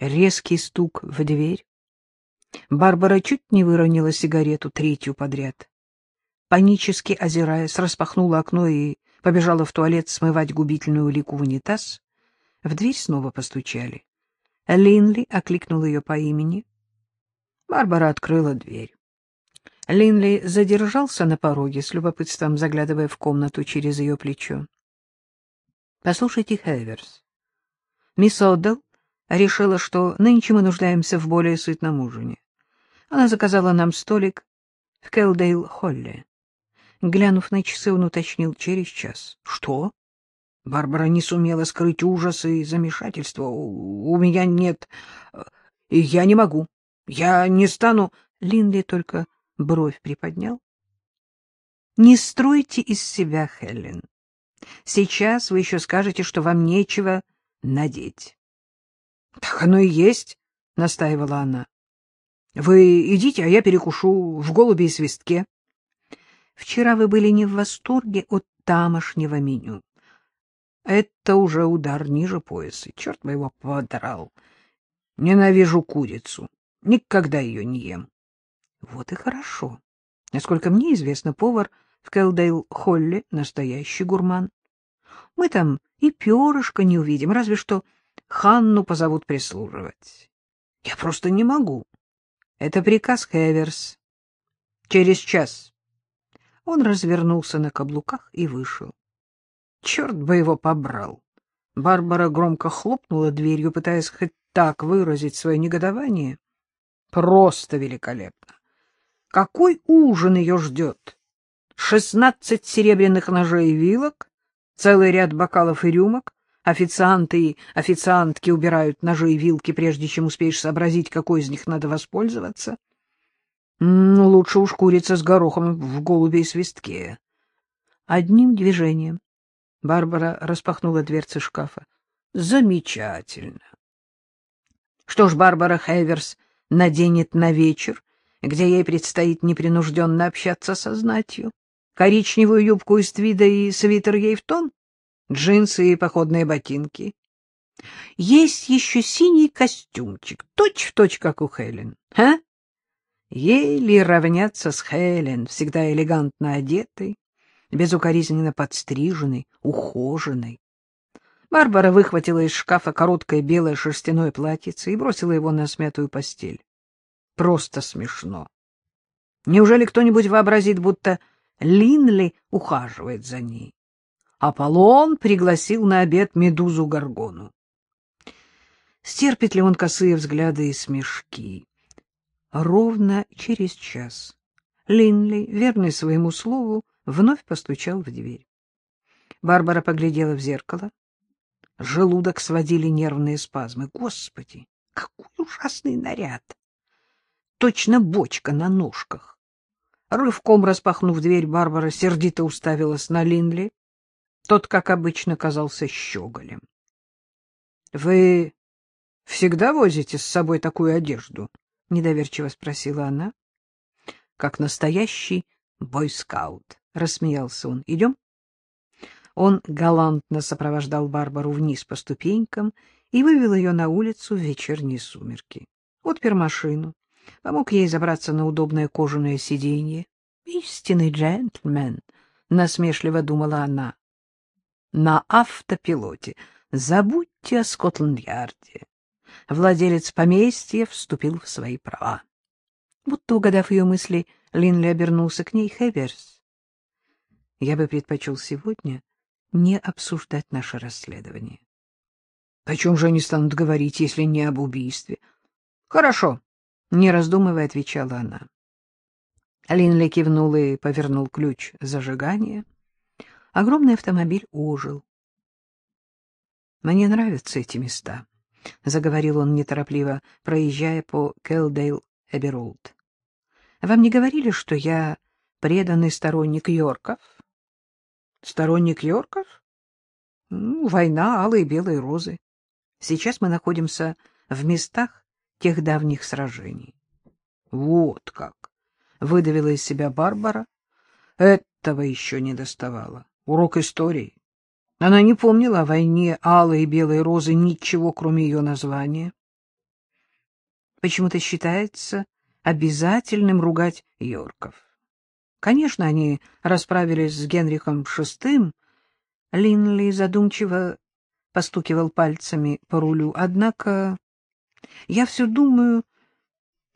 Резкий стук в дверь. Барбара чуть не выронила сигарету, третью подряд. Панически озираясь, распахнула окно и побежала в туалет смывать губительную улику в унитаз. В дверь снова постучали. Линли окликнул ее по имени. Барбара открыла дверь. Линли задержался на пороге, с любопытством заглядывая в комнату через ее плечо. — Послушайте, Хеверс, мисс Оддл решила, что нынче мы нуждаемся в более сытном ужине. Она заказала нам столик в Келдейл-Холле. Глянув на часы, он уточнил через час. — Что? Барбара не сумела скрыть ужас и замешательство. У, меня нет... Я не могу. Я не стану... Линли только бровь приподнял. — Не стройте из себя, Хелен. Сейчас вы еще скажете, что вам нечего надеть. — Так оно и есть, — настаивала она. — Вы идите, а я перекушу в голуби и свистке. Вчера вы были не в восторге от тамошнего меню. Это уже удар ниже пояса. Черт бы его подрал. Ненавижу курицу. Никогда ее не ем. Вот и хорошо. Насколько мне известно, повар в Келдейл-Холле настоящий гурман. Мы там и перышко не увидим, разве что Ханну позовут прислуживать. Я просто не могу. Это приказ Хеверс. Через час. Он развернулся на каблуках и вышел. Черт бы его побрал! Барбара громко хлопнула дверью, пытаясь хоть так выразить свое негодование. Просто великолепно! Какой ужин ее ждет? Шестнадцать серебряных ножей и вилок, целый ряд бокалов и рюмок, официанты и официантки убирают ножи и вилки, прежде чем успеешь сообразить, какой из них надо воспользоваться. Ну, лучше уж курица с горохом в голубе и свистке. Одним движением Барбара распахнула дверцы шкафа. Замечательно. Что ж, Барбара Хеверс наденет на вечер, где ей предстоит непринужденно общаться со знатью. Коричневую юбку из твида и свитер ей в тон, джинсы и походные ботинки. Есть еще синий костюмчик, точь-в-точь, точь, как у Хелен. А? Ей ли равняться с Хелен, всегда элегантно одетой, безукоризненно подстриженной, ухоженной. Барбара выхватила из шкафа короткое белое шерстяное платьице и бросила его на смятую постель. Просто смешно. Неужели кто-нибудь вообразит, будто Линли ухаживает за ней? Аполлон пригласил на обед медузу Горгону. Стерпит ли он косые взгляды и смешки? Ровно через час Линли, верный своему слову, вновь постучал в дверь. Барбара поглядела в зеркало. Желудок сводили нервные спазмы. Господи, какой ужасный наряд! Точно бочка на ножках. Рывком распахнув дверь, Барбара сердито уставилась на Линли. Тот, как обычно, казался щеголем. — Вы всегда возите с собой такую одежду? — недоверчиво спросила она. — Как настоящий бойскаут. — рассмеялся он. — Идем? Он галантно сопровождал Барбару вниз по ступенькам и вывел ее на улицу в вечерние сумерки. Отпер машину, помог ей забраться на удобное кожаное сиденье. «Истинный джентльмен», — насмешливо думала она. «На автопилоте. Забудьте о Скотланд-Ярде». Владелец поместья вступил в свои права. Будто угадав ее мысли, Линли обернулся к ней. «Хеверс, я бы предпочел сегодня не обсуждать наше расследование. — О чем же они станут говорить, если не об убийстве? — Хорошо, — не раздумывая, отвечала она. Линли кивнул и повернул ключ зажигания. Огромный автомобиль ожил. — Мне нравятся эти места, — заговорил он неторопливо, проезжая по Келдейл-Эберолд. — Вам не говорили, что я преданный сторонник Йорков? — Сторонник Йорков? Ну, война, Алой и Белой розы. Сейчас мы находимся в местах тех давних сражений. Вот как! Выдавила из себя Барбара. Этого еще не доставало. Урок истории. Она не помнила о войне алые и белые розы ничего, кроме ее названия. почему-то считается обязательным ругать Йорков. Конечно, они расправились с Генрихом VI. Линли задумчиво постукивал пальцами по рулю. Однако я все думаю,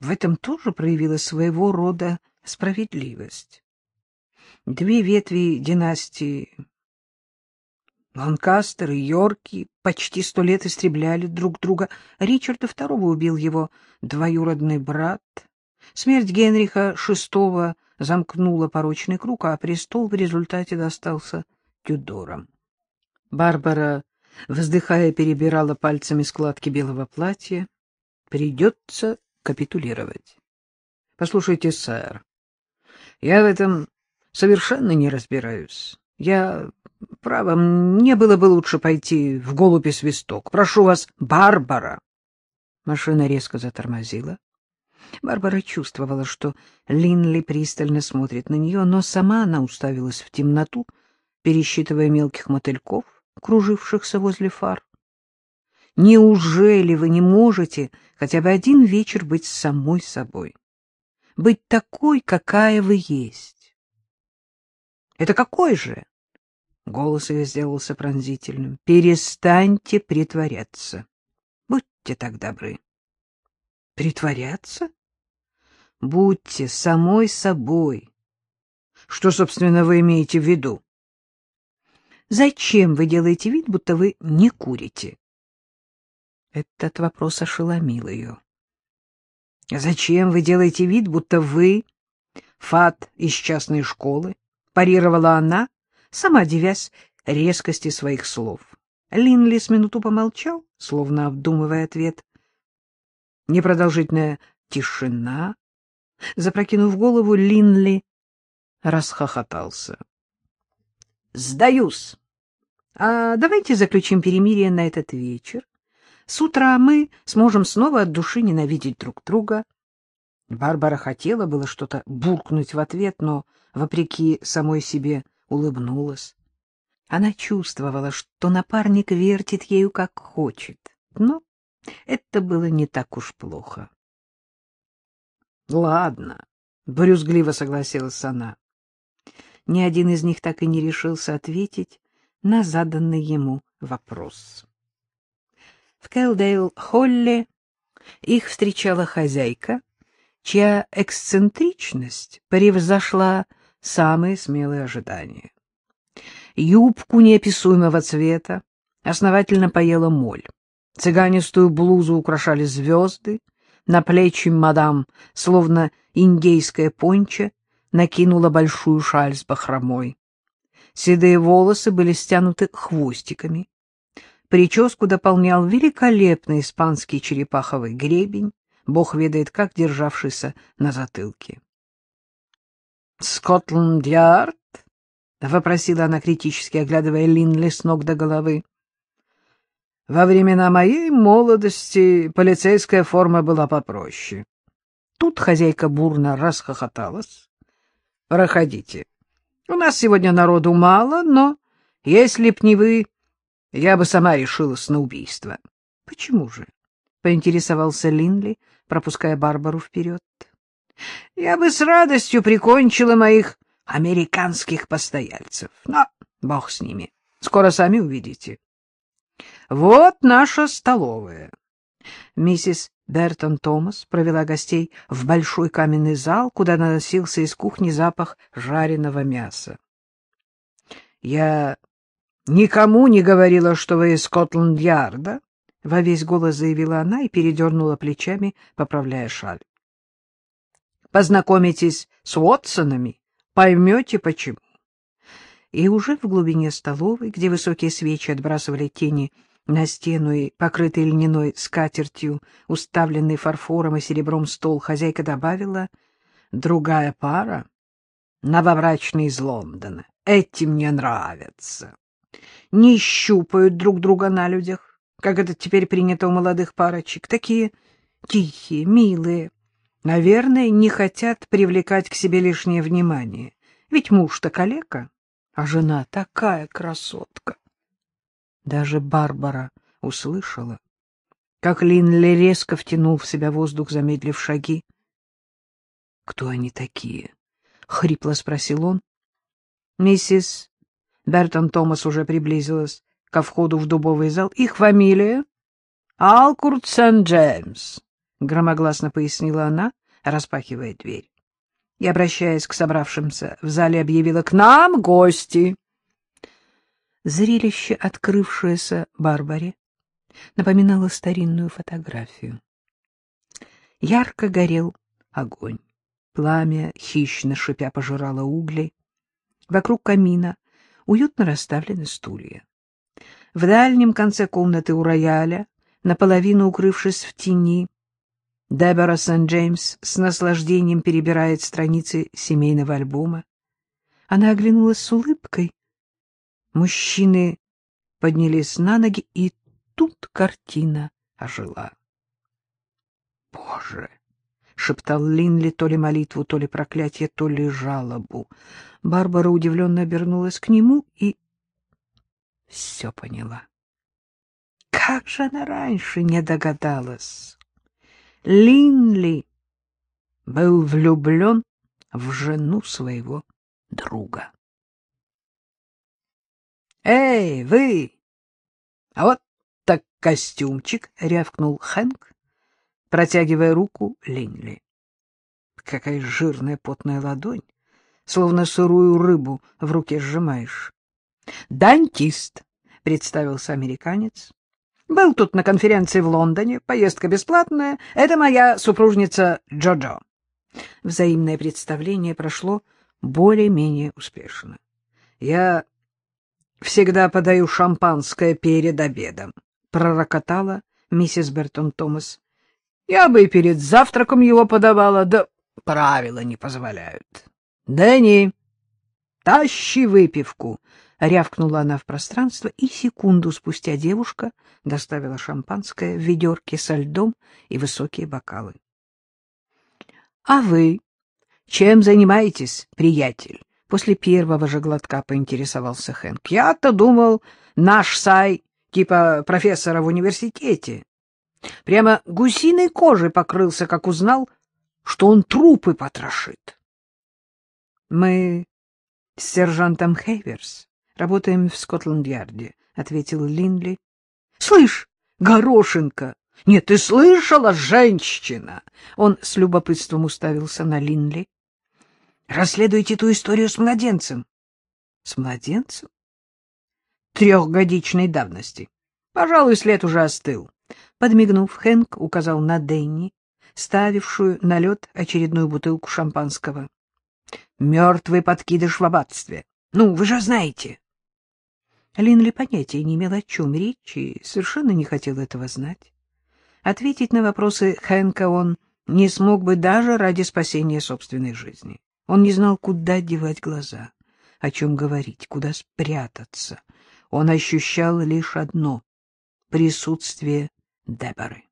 в этом тоже проявилась своего рода справедливость. Две ветви династии Ланкастер и Йорки почти сто лет истребляли друг друга. Ричарда II убил его двоюродный брат. Смерть Генриха VI замкнула порочный круг, а престол в результате достался Тюдорам. Барбара, вздыхая, перебирала пальцами складки белого платья. Придется капитулировать. Послушайте, сэр, я в этом совершенно не разбираюсь. Я, право, мне было бы лучше пойти в голубь и свисток. Прошу вас, Барбара. Машина резко затормозила. Барбара чувствовала, что Линли пристально смотрит на нее, но сама она уставилась в темноту, пересчитывая мелких мотыльков, кружившихся возле фар. Неужели вы не можете хотя бы один вечер быть самой собой? Быть такой, какая вы есть? Это какой же? Голос ее сделался пронзительным. Перестаньте притворяться. Будьте так добры. Притворяться? Будьте самой собой. Что, собственно, вы имеете в виду? Зачем вы делаете вид, будто вы не курите? Этот вопрос ошеломил ее. «Зачем вы делаете вид, будто вы фат из частной школы?» — парировала она, сама девясь резкости своих слов. Линли с минуту помолчал, словно обдумывая ответ. Непродолжительная тишина. Запрокинув голову, Линли расхохотался. — Сдаюсь. А давайте заключим перемирие на этот вечер. С утра мы сможем снова от души ненавидеть друг друга. Барбара хотела было что-то буркнуть в ответ, но, вопреки самой себе, улыбнулась. Она чувствовала, что напарник вертит ею как хочет, но это было не так уж плохо. — Ладно, — брюзгливо согласилась она. Ни один из них так и не решился ответить на заданный ему вопрос. В Кэлдейл-Холле их встречала хозяйка, чья эксцентричность превзошла самые смелые ожидания. Юбку неописуемого цвета основательно поела моль. Цыганистую блузу украшали звезды, на плечи мадам, словно индейская понча, накинула большую шаль с бахромой. Седые волосы были стянуты хвостиками, Прическу дополнял великолепный испанский черепаховый гребень, бог ведает как державшийся на затылке. «Скотланд-Ярд?» — вопросила она критически, оглядывая Линли с ног до головы. «Во времена моей молодости полицейская форма была попроще». Тут хозяйка бурно расхохоталась. «Проходите. У нас сегодня народу мало, но если б не вы, я бы сама решилась на убийство. — Почему же? — поинтересовался Линли, пропуская Барбару вперед. — Я бы с радостью прикончила моих американских постояльцев. Но бог с ними. Скоро сами увидите. Вот наша столовая. Миссис Бертон Томас провела гостей в большой каменный зал, куда наносился из кухни запах жареного мяса. Я никому не говорила, что вы из Скотланд-Ярда, — во весь голос заявила она и передернула плечами, поправляя шаль. — Познакомитесь с Уотсонами, поймете, почему. И уже в глубине столовой, где высокие свечи отбрасывали тени на стену и покрытый льняной скатертью, уставленный фарфором и серебром стол, хозяйка добавила «Другая пара, новобрачные из Лондона, эти мне нравятся» не щупают друг друга на людях, как это теперь принято у молодых парочек. Такие тихие, милые. Наверное, не хотят привлекать к себе лишнее внимание. Ведь муж-то калека, а жена такая красотка. Даже Барбара услышала, как Линли резко втянул в себя воздух, замедлив шаги. — Кто они такие? — хрипло спросил он. Миссис Бертон Томас уже приблизилась ко входу в дубовый зал. — Их фамилия? — Алкурт Сент-Джеймс, — громогласно пояснила она, распахивая дверь. И, обращаясь к собравшимся, в зале объявила «К нам гости!» Зрелище, открывшееся Барбаре, напоминало старинную фотографию. Ярко горел огонь. Пламя, хищно шипя, пожирало угли. Вокруг камина уютно расставлены стулья. В дальнем конце комнаты у рояля, наполовину укрывшись в тени, Дебора Сент-Джеймс с наслаждением перебирает страницы семейного альбома. Она оглянулась с улыбкой. Мужчины поднялись на ноги, и тут картина ожила. «Боже!» — шептал Линли то ли молитву, то ли проклятие, то ли жалобу. Барбара удивленно обернулась к нему и все поняла. Как же она раньше не догадалась? Линли был влюблен в жену своего друга. «Эй, вы! А вот так костюмчик!» — рявкнул Хэнк, протягивая руку Линли. Какая жирная потная ладонь, словно сырую рыбу в руке сжимаешь. «Дантист», — представился американец. «Был тут на конференции в Лондоне, поездка бесплатная. Это моя супружница Джоджо». Взаимное представление прошло более-менее успешно. «Я всегда подаю шампанское перед обедом», — пророкотала миссис Бертон Томас. «Я бы и перед завтраком его подавала, да правила не позволяют». «Дэнни, тащи выпивку!» — рявкнула она в пространство, и секунду спустя девушка доставила шампанское в ведерке со льдом и высокие бокалы. — А вы чем занимаетесь, приятель? После первого же глотка поинтересовался Хэнк. — Я-то думал, наш Сай типа профессора в университете. Прямо гусиной кожей покрылся, как узнал, что он трупы потрошит. — Мы с сержантом Хейверс работаем в Скотланд-Ярде, — ответил Линли. — Слышь, горошинка! Нет, ты слышала, женщина? Он с любопытством уставился на Линли. — Расследуйте ту историю с младенцем. — С младенцем? — Трехгодичной давности. Пожалуй, след уже остыл. Подмигнув, Хэнк указал на Денни, ставившую на лед очередную бутылку шампанского. — Мертвый подкидыш в аббатстве. Ну, вы же знаете. Линли понятия не имел, о чем речь, и совершенно не хотел этого знать. Ответить на вопросы Хэнка он не смог бы даже ради спасения собственной жизни. Он не знал, куда девать глаза, о чем говорить, куда спрятаться. Он ощущал лишь одно — присутствие Деборы.